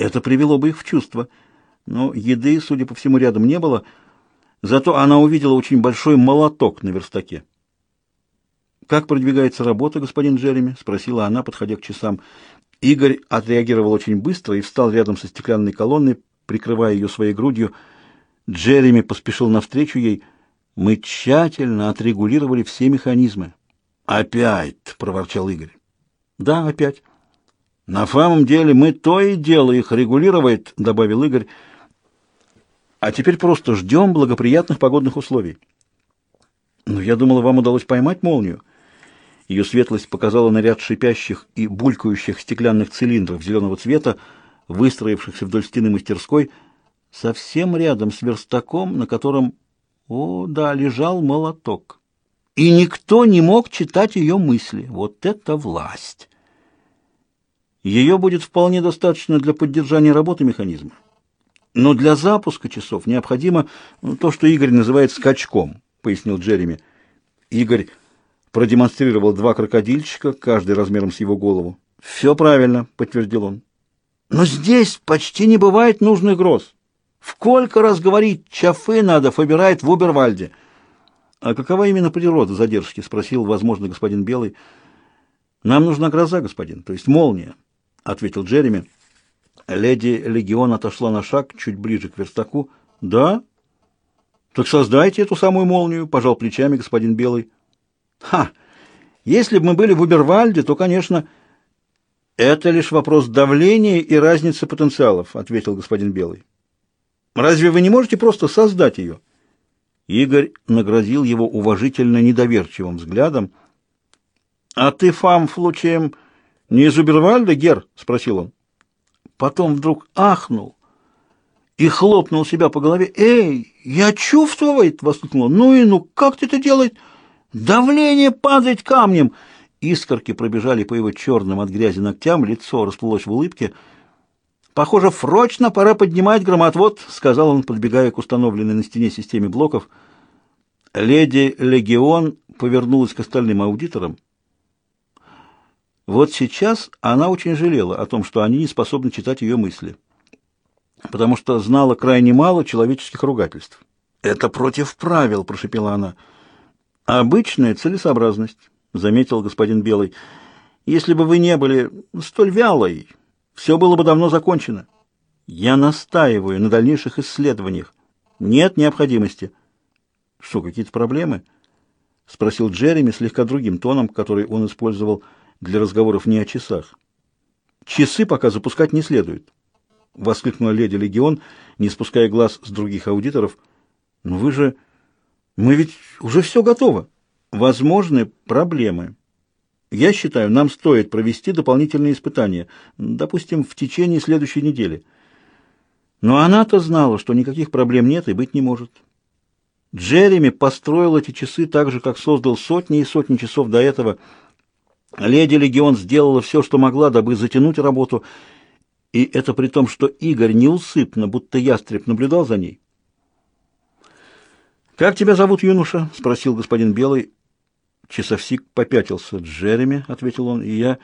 Это привело бы их в чувство. Но еды, судя по всему, рядом не было. Зато она увидела очень большой молоток на верстаке. «Как продвигается работа, господин Джереми?» — спросила она, подходя к часам. Игорь отреагировал очень быстро и встал рядом со стеклянной колонной, прикрывая ее своей грудью. Джереми поспешил навстречу ей. «Мы тщательно отрегулировали все механизмы». «Опять!» — проворчал Игорь. «Да, опять». «На самом деле мы то и дело их регулировать», — добавил Игорь. «А теперь просто ждем благоприятных погодных условий». «Но я думала, вам удалось поймать молнию». Ее светлость показала на ряд шипящих и булькающих стеклянных цилиндров зеленого цвета, выстроившихся вдоль стены мастерской, совсем рядом с верстаком, на котором, о, да, лежал молоток. И никто не мог читать ее мысли. Вот это власть! Ее будет вполне достаточно для поддержания работы механизма. Но для запуска часов необходимо ну, то, что Игорь называет скачком, пояснил Джереми. Игорь продемонстрировал два крокодильчика, каждый размером с его голову. «Все правильно», — подтвердил он. «Но здесь почти не бывает нужных гроз. Сколько раз говорить, чафы надо выбирать в Убервальде». «А какова именно природа задержки?» — спросил, возможно, господин Белый. «Нам нужна гроза, господин, то есть молния», — ответил Джереми. Леди Легион отошла на шаг, чуть ближе к верстаку. «Да? Так создайте эту самую молнию», — пожал плечами господин Белый. Ха! Если бы мы были в Убервальде, то, конечно, это лишь вопрос давления и разницы потенциалов, ответил господин Белый. Разве вы не можете просто создать ее? Игорь наградил его уважительно недоверчивым взглядом. А ты, фам, случаем не из Убервальда, Гер? спросил он. Потом вдруг ахнул и хлопнул себя по голове. «Эй, я чувствовать!» — воскликнул. «Ну и ну, как ты это делаешь?» Давление падает камнем. Искорки пробежали по его черным от грязи ногтям, лицо расплылось в улыбке. «Похоже, фрочно пора поднимать громотвод», — сказал он, подбегая к установленной на стене системе блоков. Леди Легион повернулась к остальным аудиторам. Вот сейчас она очень жалела о том, что они не способны читать ее мысли, потому что знала крайне мало человеческих ругательств. «Это против правил», — прошепела она. Обычная целесообразность, заметил господин Белый. Если бы вы не были столь вялой, все было бы давно закончено. Я настаиваю на дальнейших исследованиях. Нет необходимости. Что, какие-то проблемы? спросил Джереми слегка другим тоном, который он использовал для разговоров не о часах. Часы пока запускать не следует, воскликнула леди Легион, не спуская глаз с других аудиторов. Но вы же мы ведь уже все готово. Возможны проблемы. Я считаю, нам стоит провести дополнительные испытания, допустим, в течение следующей недели. Но она-то знала, что никаких проблем нет и быть не может. Джереми построил эти часы так же, как создал сотни и сотни часов до этого. Леди Легион сделала все, что могла, дабы затянуть работу, и это при том, что Игорь неусыпно, будто ястреб, наблюдал за ней. «Как тебя зовут, юноша?» — спросил господин Белый. Часовсик попятился. «Джереми», — ответил он, — «и я...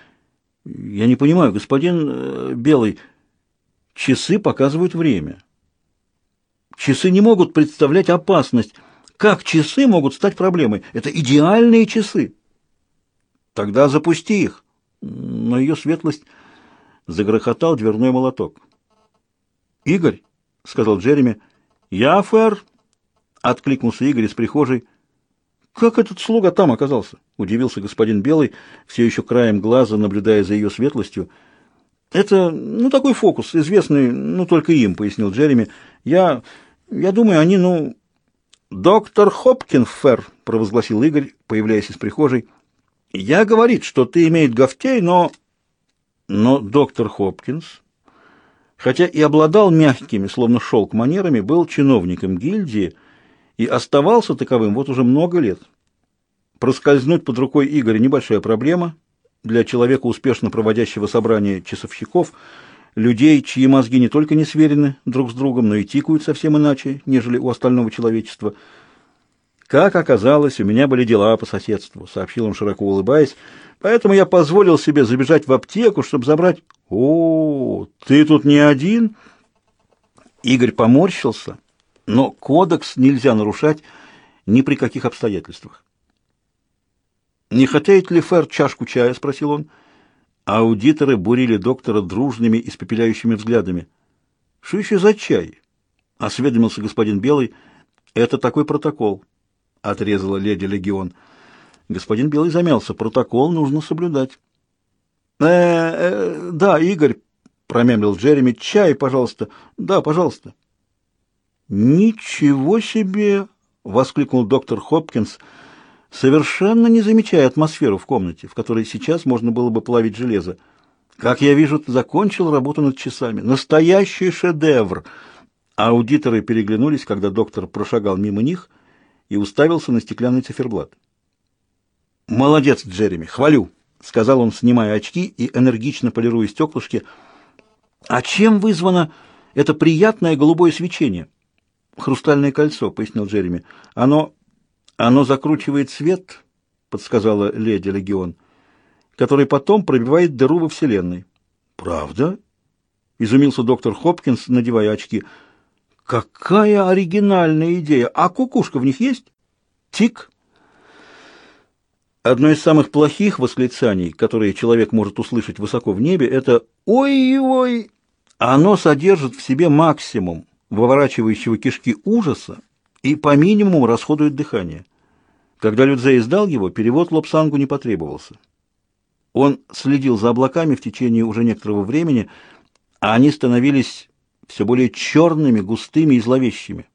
я не понимаю, господин э, Белый, часы показывают время. Часы не могут представлять опасность. Как часы могут стать проблемой? Это идеальные часы». «Тогда запусти их». Но ее светлость загрохотал дверной молоток. «Игорь», — сказал Джереми, — «я, фэр, Откликнулся Игорь из прихожей. «Как этот слуга там оказался?» — удивился господин Белый, все еще краем глаза, наблюдая за ее светлостью. «Это, ну, такой фокус, известный, ну, только им», — пояснил Джереми. «Я... я думаю, они, ну...» «Доктор Хопкинфер», — провозгласил Игорь, появляясь из прихожей. «Я говорит, что ты имеет говтей, но...» Но доктор Хопкинс, хотя и обладал мягкими, словно шелк манерами, был чиновником гильдии, — и оставался таковым вот уже много лет. Проскользнуть под рукой Игоря небольшая проблема для человека, успешно проводящего собрание часовщиков, людей, чьи мозги не только не сверены друг с другом, но и тикают совсем иначе, нежели у остального человечества. Как оказалось, у меня были дела по соседству, сообщил он, широко улыбаясь. Поэтому я позволил себе забежать в аптеку, чтобы забрать... О, ты тут не один? Игорь поморщился, но кодекс нельзя нарушать ни при каких обстоятельствах. «Не хотеет ли Фер чашку чая?» — спросил он. Аудиторы бурили доктора дружными, испепеляющими взглядами. «Что еще за чай?» — осведомился господин Белый. «Это такой протокол», — отрезала леди Легион. Господин Белый замялся. «Протокол нужно соблюдать». «Э, э, да, Игорь», — промямлил Джереми. «Чай, пожалуйста». «Да, пожалуйста». «Ничего себе!» — воскликнул доктор Хопкинс — совершенно не замечая атмосферу в комнате, в которой сейчас можно было бы плавить железо. Как я вижу, ты закончил работу над часами. Настоящий шедевр. Аудиторы переглянулись, когда доктор прошагал мимо них и уставился на стеклянный циферблат. «Молодец, Джереми, хвалю», — сказал он, снимая очки и энергично полируя стеклышки. «А чем вызвано это приятное голубое свечение?» «Хрустальное кольцо», — пояснил Джереми. «Оно оно закручивает свет, подсказала леди Легион, который потом пробивает дыру во Вселенной. Правда? Изумился доктор Хопкинс, надевая очки. Какая оригинальная идея! А кукушка в них есть? Тик. Одно из самых плохих восклицаний, которые человек может услышать высоко в небе, это «Ой-ой!». Оно содержит в себе максимум выворачивающего кишки ужаса и по минимуму расходует дыхание. Когда Людзе издал его, перевод Лобсангу не потребовался. Он следил за облаками в течение уже некоторого времени, а они становились все более черными, густыми и зловещими.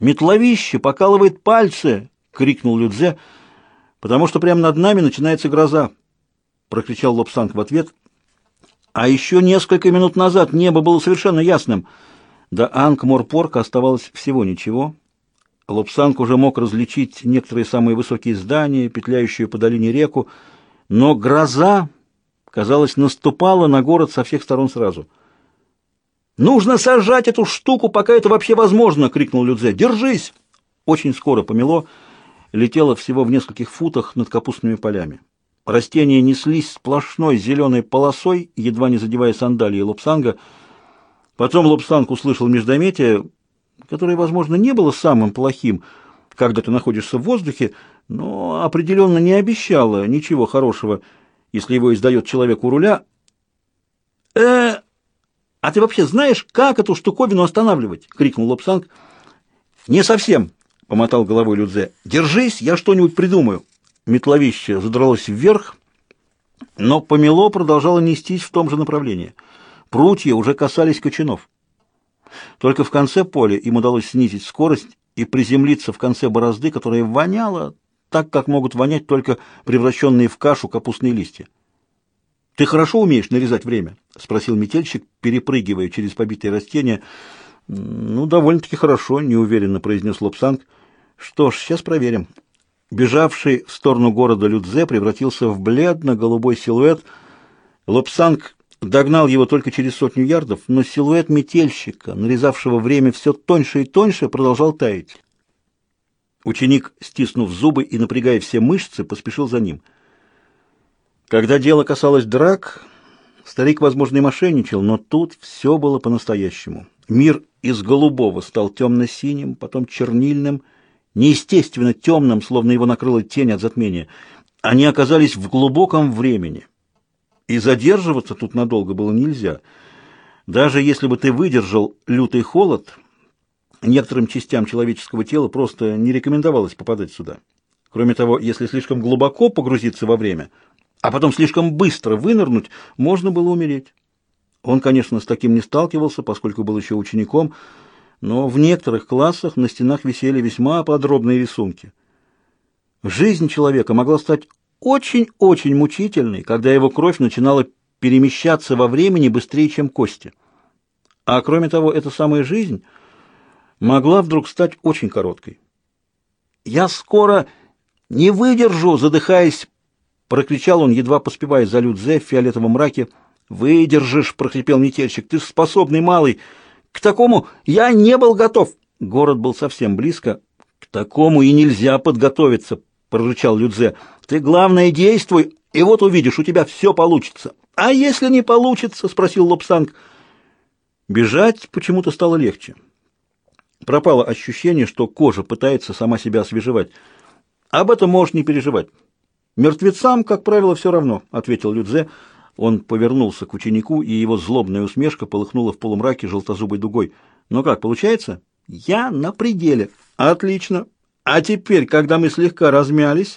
«Метловище покалывает пальцы!» — крикнул Людзе, «потому что прямо над нами начинается гроза!» — прокричал Лобсанг в ответ. «А еще несколько минут назад небо было совершенно ясным!» До Анкморпорка оставалось всего ничего. Лобсанг уже мог различить некоторые самые высокие здания, петляющие по долине реку, но гроза, казалось, наступала на город со всех сторон сразу. «Нужно сажать эту штуку, пока это вообще возможно!» — крикнул Людзе. «Держись!» Очень скоро помело, летело всего в нескольких футах над капустными полями. Растения неслись сплошной зеленой полосой, едва не задевая сандалии Лобсанга — Потом Лобстанг услышал междометие, которое, возможно, не было самым плохим, когда ты находишься в воздухе, но определенно не обещало ничего хорошего, если его издает человек у руля. э а ты вообще знаешь, как эту штуковину останавливать?» — крикнул Лобсанг. «Не совсем», — помотал головой Людзе. «Держись, я что-нибудь придумаю». Метловище задралось вверх, но помело продолжало нестись в том же направлении — Прутья уже касались кочанов. Только в конце поля им удалось снизить скорость и приземлиться в конце борозды, которая воняла так, как могут вонять только превращенные в кашу капустные листья. «Ты хорошо умеешь нарезать время?» — спросил метельщик, перепрыгивая через побитые растения. «Ну, довольно-таки хорошо», — неуверенно произнес Лобсанг. «Что ж, сейчас проверим». Бежавший в сторону города Людзе превратился в бледно-голубой силуэт. Лобсанг Догнал его только через сотню ярдов, но силуэт метельщика, нарезавшего время все тоньше и тоньше, продолжал таять. Ученик, стиснув зубы и напрягая все мышцы, поспешил за ним. Когда дело касалось драк, старик, возможно, и мошенничал, но тут все было по-настоящему. Мир из голубого стал темно-синим, потом чернильным, неестественно темным, словно его накрыла тень от затмения. Они оказались в глубоком времени — и задерживаться тут надолго было нельзя. Даже если бы ты выдержал лютый холод, некоторым частям человеческого тела просто не рекомендовалось попадать сюда. Кроме того, если слишком глубоко погрузиться во время, а потом слишком быстро вынырнуть, можно было умереть. Он, конечно, с таким не сталкивался, поскольку был еще учеником, но в некоторых классах на стенах висели весьма подробные рисунки. Жизнь человека могла стать очень-очень мучительный, когда его кровь начинала перемещаться во времени быстрее, чем кости. А кроме того, эта самая жизнь могла вдруг стать очень короткой. «Я скоро не выдержу!» — задыхаясь, прокричал он, едва поспевая за Людзе в фиолетовом мраке. «Выдержишь!» — прохрипел метельщик. «Ты способный малый! К такому я не был готов!» Город был совсем близко. К такому и нельзя подготовиться, прорычал Людзе. Ты главное действуй, и вот увидишь, у тебя все получится. А если не получится, спросил Лобсанг. Бежать почему-то стало легче. Пропало ощущение, что кожа пытается сама себя освежевать. Об этом можешь не переживать. Мертвецам, как правило, все равно, ответил Людзе. Он повернулся к ученику, и его злобная усмешка полыхнула в полумраке желтозубой дугой. Ну как, получается? Я на пределе. Отлично. А теперь, когда мы слегка размялись,